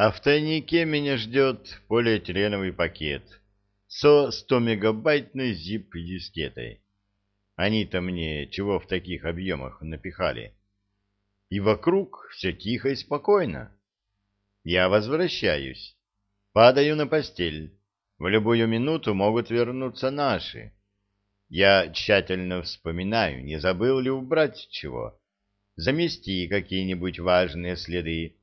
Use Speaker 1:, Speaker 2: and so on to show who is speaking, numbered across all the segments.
Speaker 1: А в тайнике меня ждет полиэтиленовый пакет со 100-мегабайтной zip-дискетой. Они-то мне чего в таких объемах напихали? И вокруг все тихо и спокойно. Я возвращаюсь, падаю на постель. В любую минуту могут вернуться наши. Я тщательно вспоминаю, не забыл ли убрать чего, замести какие-нибудь важные следы.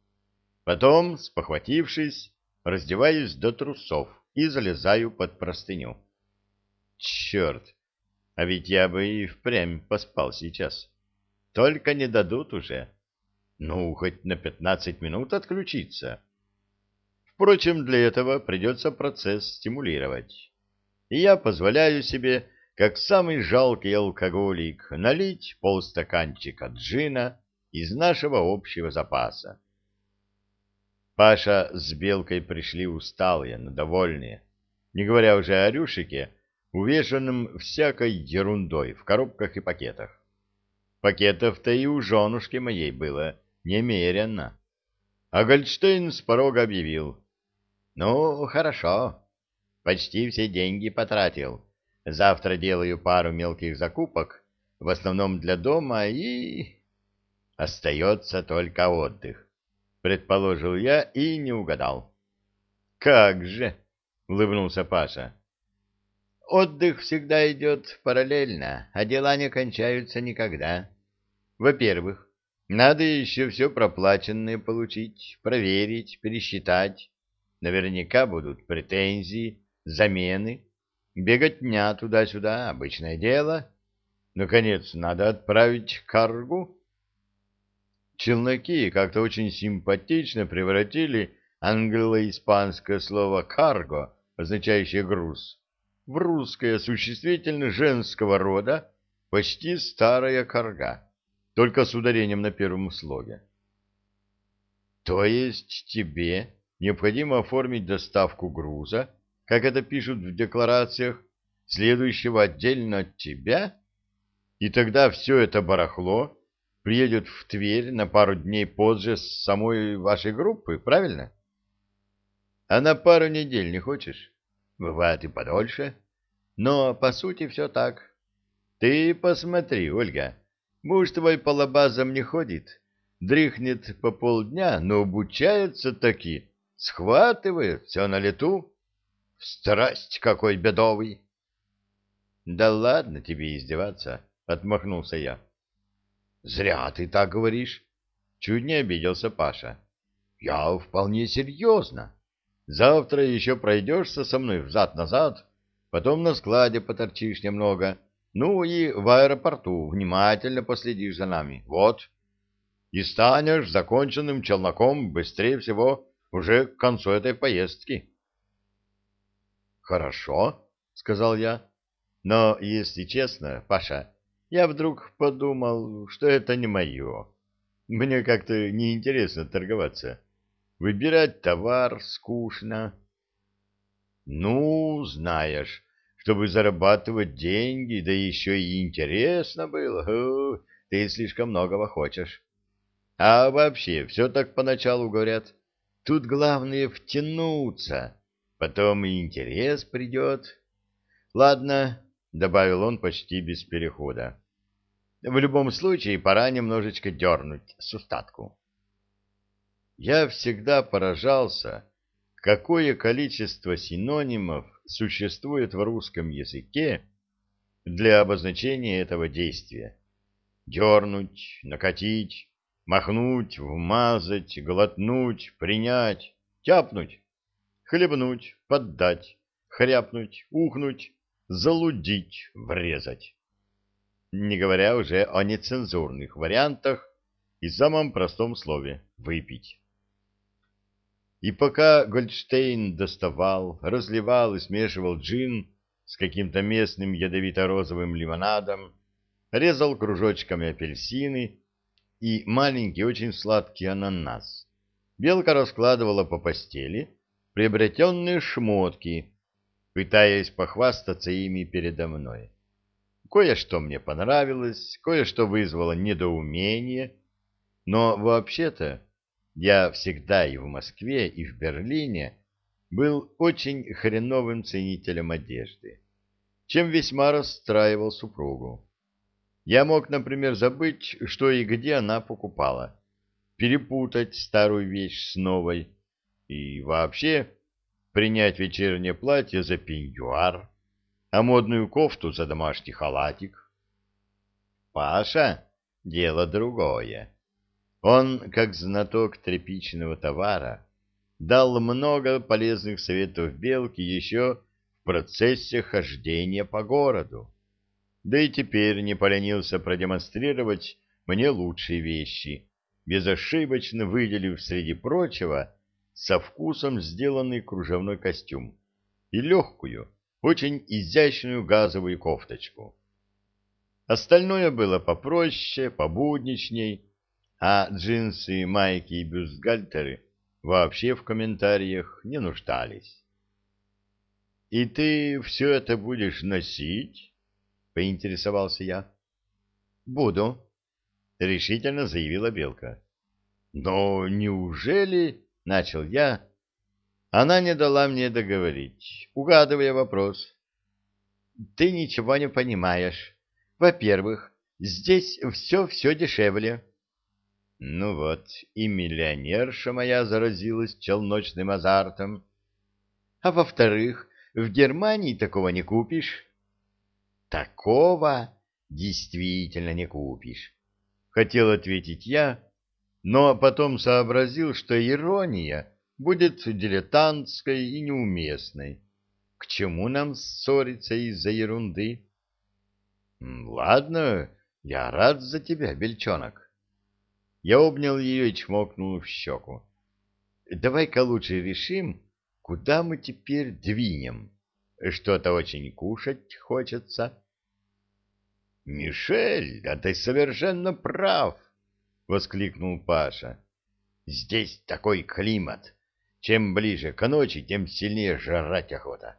Speaker 1: Потом, спохватившись, раздеваюсь до трусов и залезаю под простыню. Черт! А ведь я бы и впрямь поспал сейчас. Только не дадут уже. Ну, хоть на пятнадцать минут отключиться. Впрочем, для этого придется процесс стимулировать. И я позволяю себе как самый жалкий алкоголик, налить полстаканчика джина из нашего общего запаса. Паша с Белкой пришли усталые, но довольные, не говоря уже о Рюшике, увешанном всякой ерундой в коробках и пакетах. Пакетов-то и у женушки моей было немерено. А Гольдштейн с порога объявил. — Ну, хорошо, почти все деньги потратил. Завтра делаю пару мелких закупок, в основном для дома, и... Остается только отдых, предположил я и не угадал. Как же, улыбнулся Паша. Отдых всегда идет параллельно, а дела не кончаются никогда. Во-первых, надо еще все проплаченное получить, проверить, пересчитать. Наверняка будут претензии, замены, Беготня туда-сюда — обычное дело. Наконец, надо отправить каргу. Челноки как-то очень симпатично превратили англо-испанское слово «карго», означающее «груз», в русское существительное женского рода почти старая карга, только с ударением на первом слоге. То есть тебе необходимо оформить доставку груза, как это пишут в декларациях, следующего отдельно от тебя, и тогда все это барахло приедет в Тверь на пару дней позже с самой вашей группы, правильно? А на пару недель не хочешь? Бывает и подольше. Но, по сути, все так. Ты посмотри, Ольга, муж твой по лабазам не ходит, дрыхнет по полдня, но обучается таки, схватывает все на лету. Страсть какой бедовый! — Да ладно тебе издеваться, — отмахнулся я. — Зря ты так говоришь, — чуть не обиделся Паша. — Я вполне серьезно. Завтра еще пройдешься со мной взад-назад, потом на складе поторчишь немного, ну и в аэропорту внимательно последишь за нами. Вот. И станешь законченным челноком быстрее всего уже к концу этой поездки. Хорошо, сказал я. Но, если честно, Паша, я вдруг подумал, что это не мое. Мне как-то неинтересно торговаться. Выбирать товар скучно. Ну, знаешь, чтобы зарабатывать деньги, да еще и интересно было, ты слишком многого хочешь. А вообще, все так поначалу говорят. Тут главное втянуться. Потом и интерес придет. Ладно, — добавил он почти без перехода. В любом случае, пора немножечко дернуть с устатку. Я всегда поражался, какое количество синонимов существует в русском языке для обозначения этого действия. Дернуть, накатить, махнуть, вмазать, глотнуть, принять, тяпнуть хлебнуть, поддать, хряпнуть, ухнуть, залудить, врезать. Не говоря уже о нецензурных вариантах и самом простом слове «выпить». И пока Гольдштейн доставал, разливал и смешивал джин с каким-то местным ядовито-розовым лимонадом, резал кружочками апельсины и маленький очень сладкий ананас, Белка раскладывала по постели приобретенные шмотки, пытаясь похвастаться ими передо мной. Кое-что мне понравилось, кое-что вызвало недоумение, но вообще-то я всегда и в Москве, и в Берлине был очень хреновым ценителем одежды, чем весьма расстраивал супругу. Я мог, например, забыть, что и где она покупала, перепутать старую вещь с новой и вообще принять вечернее платье за пеньюар, а модную кофту за домашний халатик. Паша — дело другое. Он, как знаток тряпичного товара, дал много полезных советов Белке еще в процессе хождения по городу. Да и теперь не поленился продемонстрировать мне лучшие вещи, безошибочно выделив среди прочего со вкусом сделанный кружевной костюм и легкую, очень изящную газовую кофточку. Остальное было попроще, побудничней, а джинсы, майки и бюстгальтеры вообще в комментариях не нуждались. — И ты все это будешь носить? — поинтересовался я. — Буду, — решительно заявила Белка. — Но неужели... — начал я. Она не дала мне договорить, угадывая вопрос. — Ты ничего не понимаешь. Во-первых, здесь все-все дешевле. Ну вот, и миллионерша моя заразилась челночным азартом. А во-вторых, в Германии такого не купишь. Такого действительно не купишь. Хотел ответить я, но потом сообразил, что ирония будет дилетантской и неуместной. К чему нам ссориться из-за ерунды? — Ладно, я рад за тебя, бельчонок. Я обнял ее и чмокнул в щеку. Давай-ка лучше решим, куда мы теперь двинем. Что-то очень кушать хочется. Мишель, да ты совершенно прав, воскликнул Паша. Здесь такой климат. Чем ближе к ночи, тем сильнее жрать охота.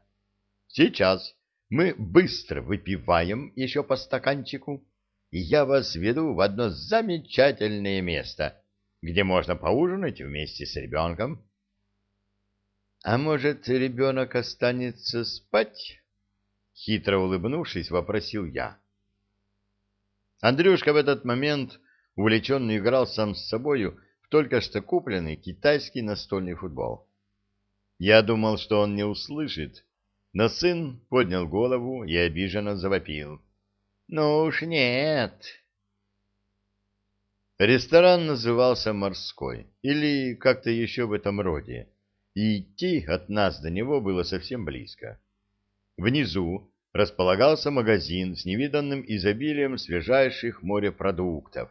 Speaker 1: Сейчас мы быстро выпиваем еще по стаканчику и я вас веду в одно замечательное место, где можно поужинать вместе с ребенком. — А может, ребенок останется спать? — хитро улыбнувшись, вопросил я. Андрюшка в этот момент увлеченно играл сам с собою только что купленный китайский настольный футбол. Я думал, что он не услышит, но сын поднял голову и обиженно завопил. Ну уж нет. Ресторан назывался «Морской» или как-то еще в этом роде, и идти от нас до него было совсем близко. Внизу располагался магазин с невиданным изобилием свежайших морепродуктов,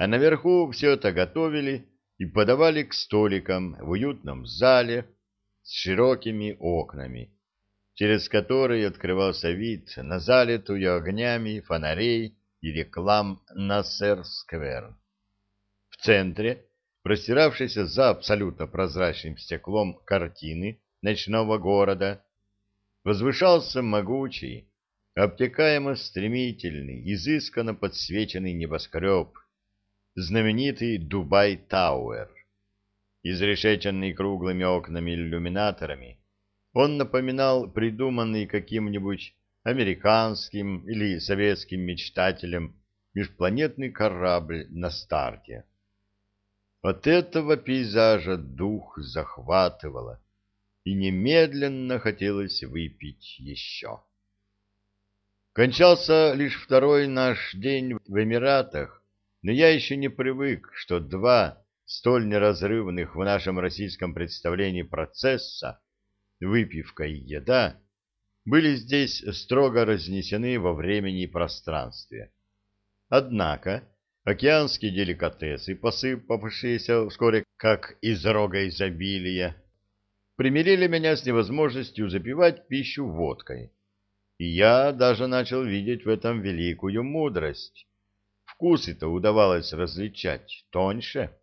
Speaker 1: а наверху все это готовили и подавали к столикам в уютном зале с широкими окнами, через который открывался вид на залитую огнями фонарей и реклам Нассер-сквер. В центре, простиравшейся за абсолютно прозрачным стеклом картины ночного города, возвышался могучий, обтекаемо стремительный, изысканно подсвеченный небоскреб, знаменитый Дубай-Тауэр, изрешеченный круглыми окнами-иллюминаторами, он напоминал придуманный каким-нибудь американским или советским мечтателем межпланетный корабль на старте. От этого пейзажа дух захватывало, и немедленно хотелось выпить еще. Кончался лишь второй наш день в Эмиратах, но я еще не привык, что два столь неразрывных в нашем российском представлении процесса выпивка и еда были здесь строго разнесены во времени и пространстве. Однако океанские деликатесы, посыпавшиеся вскоре как из рога изобилия, примирили меня с невозможностью запивать пищу водкой. И я даже начал видеть в этом великую мудрость. Вкусы-то удавалось различать тоньше.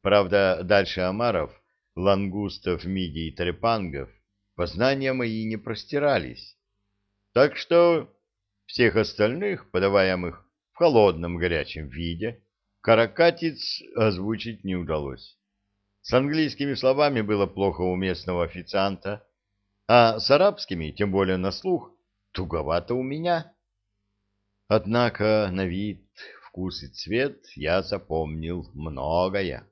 Speaker 1: Правда, дальше Амаров лангустов, мидий и трепангов познания мои не простирались. Так что всех остальных, подаваемых в холодном горячем виде, Каракатиц озвучить не удалось. С английскими словами было плохо у местного официанта, а с арабскими, тем более на слух, туговато у меня. Однако на вид, вкус и цвет я запомнил многое.